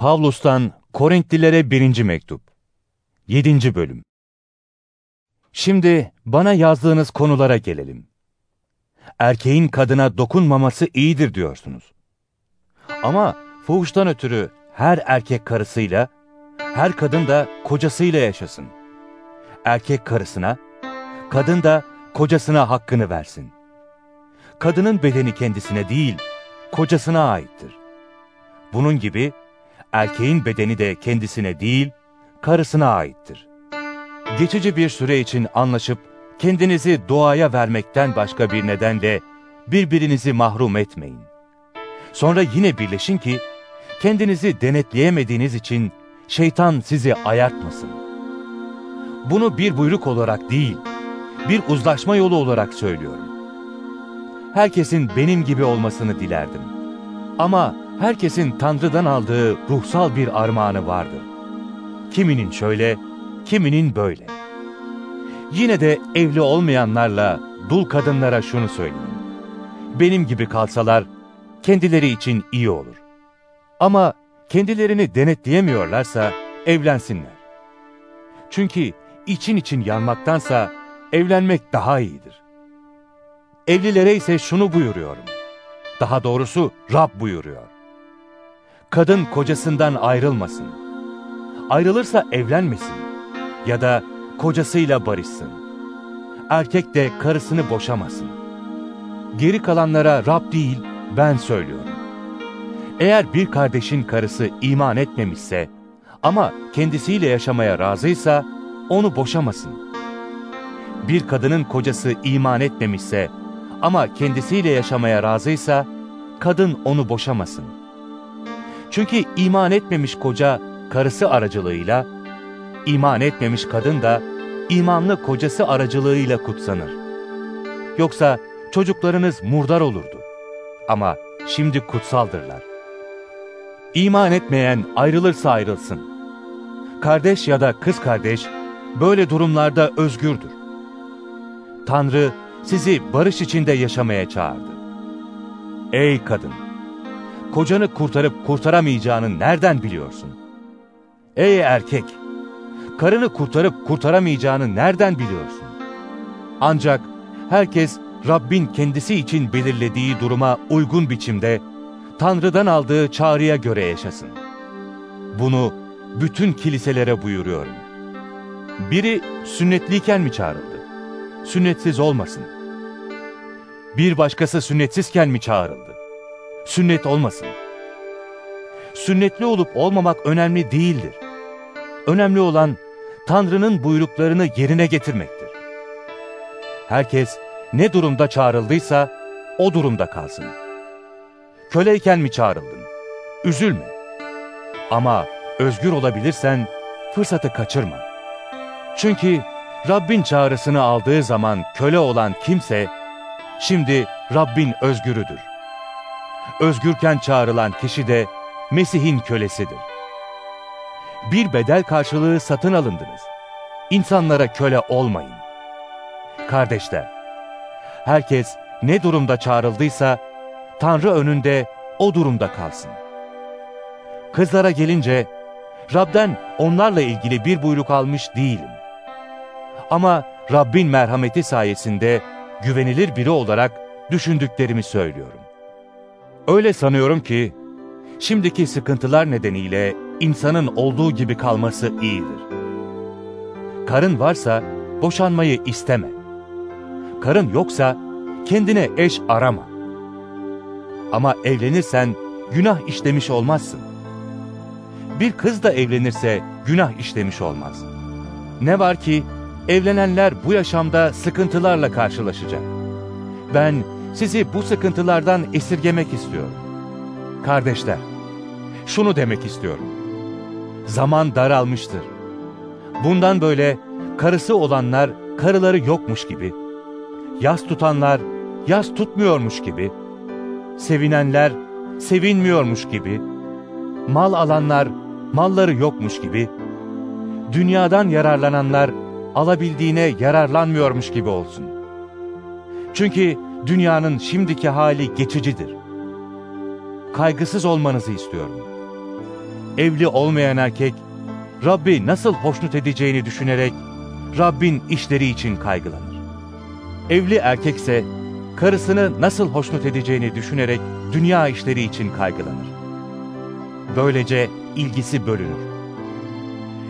Pavlus'tan Korintlilere 1. Mektup 7. Bölüm Şimdi bana yazdığınız konulara gelelim. Erkeğin kadına dokunmaması iyidir diyorsunuz. Ama fuhuştan ötürü her erkek karısıyla, her kadın da kocasıyla yaşasın. Erkek karısına, kadın da kocasına hakkını versin. Kadının bedeni kendisine değil, kocasına aittir. Bunun gibi erkeğin bedeni de kendisine değil, karısına aittir. Geçici bir süre için anlaşıp kendinizi doğaya vermekten başka bir nedenle birbirinizi mahrum etmeyin. Sonra yine birleşin ki kendinizi denetleyemediğiniz için şeytan sizi ayartmasın. Bunu bir buyruk olarak değil, bir uzlaşma yolu olarak söylüyorum. Herkesin benim gibi olmasını dilerdim. Ama herkesin Tanrı'dan aldığı ruhsal bir armağanı vardır. Kiminin şöyle, kiminin böyle. Yine de evli olmayanlarla dul kadınlara şunu söyleyeyim. Benim gibi kalsalar kendileri için iyi olur. Ama kendilerini denetleyemiyorlarsa evlensinler. Çünkü için için yanmaktansa evlenmek daha iyidir. Evlilere ise şunu buyuruyorum. Daha doğrusu Rab buyuruyor. Kadın kocasından ayrılmasın. Ayrılırsa evlenmesin. Ya da kocasıyla barışsın. Erkek de karısını boşamasın. Geri kalanlara Rab değil, ben söylüyorum. Eğer bir kardeşin karısı iman etmemişse ama kendisiyle yaşamaya razıysa onu boşamasın. Bir kadının kocası iman etmemişse ama kendisiyle yaşamaya razıysa kadın onu boşamasın. Çünkü iman etmemiş koca karısı aracılığıyla, iman etmemiş kadın da imanlı kocası aracılığıyla kutsanır. Yoksa çocuklarınız murdar olurdu. Ama şimdi kutsaldırlar. İman etmeyen ayrılırsa ayrılsın. Kardeş ya da kız kardeş böyle durumlarda özgürdür. Tanrı sizi barış içinde yaşamaya çağırdı. Ey kadın! Kocanı kurtarıp kurtaramayacağını nereden biliyorsun? Ey erkek! Karını kurtarıp kurtaramayacağını nereden biliyorsun? Ancak herkes Rabbin kendisi için belirlediği duruma uygun biçimde Tanrı'dan aldığı çağrıya göre yaşasın. Bunu bütün kiliselere buyuruyorum. Biri sünnetliyken mi çağrıldı? Sünnetsiz olmasın. Bir başkası sünnetsizken mi çağrıldı? Sünnet olmasın. Sünnetli olup olmamak önemli değildir. Önemli olan Tanrı'nın buyruklarını yerine getirmektir. Herkes ne durumda çağrıldıysa o durumda kalsın. Köleyken mi çağrıldın? Üzülme. Ama özgür olabilirsen fırsatı kaçırma. Çünkü Rabbin çağrısını aldığı zaman köle olan kimse, şimdi Rabbin özgürüdür. Özgürken çağrılan kişi de Mesih'in kölesidir. Bir bedel karşılığı satın alındınız. İnsanlara köle olmayın. Kardeşler, herkes ne durumda çağrıldıysa, Tanrı önünde o durumda kalsın. Kızlara gelince, Rab'den onlarla ilgili bir buyruk almış değilim. Ama Rabbin merhameti sayesinde güvenilir biri olarak düşündüklerimi söylüyorum. Öyle sanıyorum ki, şimdiki sıkıntılar nedeniyle insanın olduğu gibi kalması iyidir. Karın varsa boşanmayı isteme. Karın yoksa kendine eş arama. Ama evlenirsen günah işlemiş olmazsın. Bir kız da evlenirse günah işlemiş olmaz. Ne var ki evlenenler bu yaşamda sıkıntılarla karşılaşacak. Ben sizi bu sıkıntılardan esirgemek istiyorum. Kardeşler, şunu demek istiyorum. Zaman daralmıştır. Bundan böyle karısı olanlar karıları yokmuş gibi, yas tutanlar yas tutmuyormuş gibi, sevinenler sevinmiyormuş gibi, mal alanlar malları yokmuş gibi, dünyadan yararlananlar alabildiğine yararlanmıyormuş gibi olsun. Çünkü dünyanın şimdiki hali geçicidir. Kaygısız olmanızı istiyorum. Evli olmayan erkek, Rabbi nasıl hoşnut edeceğini düşünerek, Rabbin işleri için kaygılanır. Evli erkekse, karısını nasıl hoşnut edeceğini düşünerek, dünya işleri için kaygılanır. Böylece ilgisi bölünür.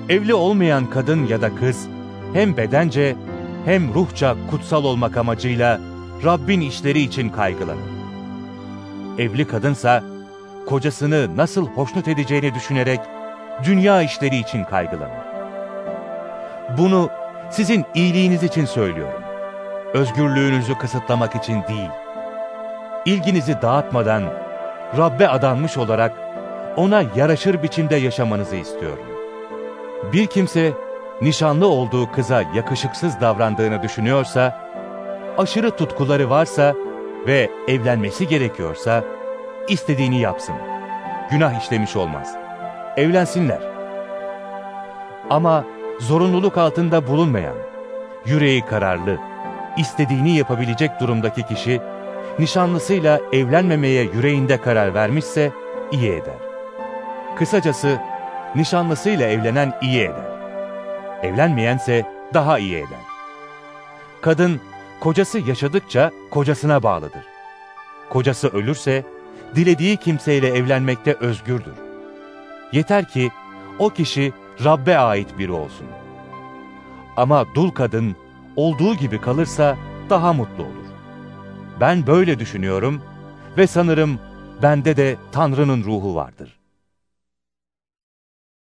Evli olmayan kadın ya da kız, hem bedence hem ruhça kutsal olmak amacıyla Rabbin işleri için kaygılanır. Evli kadınsa, kocasını nasıl hoşnut edeceğini düşünerek dünya işleri için kaygılanır. Bunu sizin iyiliğiniz için söylüyorum. Özgürlüğünüzü kısıtlamak için değil. İlginizi dağıtmadan Rabbe adanmış olarak ona yaraşır biçimde yaşamanızı istiyorum. Bir kimse nişanlı olduğu kıza yakışıksız davrandığını düşünüyorsa, aşırı tutkuları varsa ve evlenmesi gerekiyorsa, istediğini yapsın. Günah işlemiş olmaz. Evlensinler. Ama zorunluluk altında bulunmayan, yüreği kararlı, istediğini yapabilecek durumdaki kişi, nişanlısıyla evlenmemeye yüreğinde karar vermişse iyi eder. Kısacası, nişanlısıyla evlenen iyi eder. Evlenmeyense daha iyi eder. Kadın, kocası yaşadıkça kocasına bağlıdır. Kocası ölürse, dilediği kimseyle evlenmekte özgürdür. Yeter ki o kişi Rabbe ait biri olsun. Ama dul kadın olduğu gibi kalırsa daha mutlu olur. Ben böyle düşünüyorum ve sanırım bende de Tanrı'nın ruhu vardır.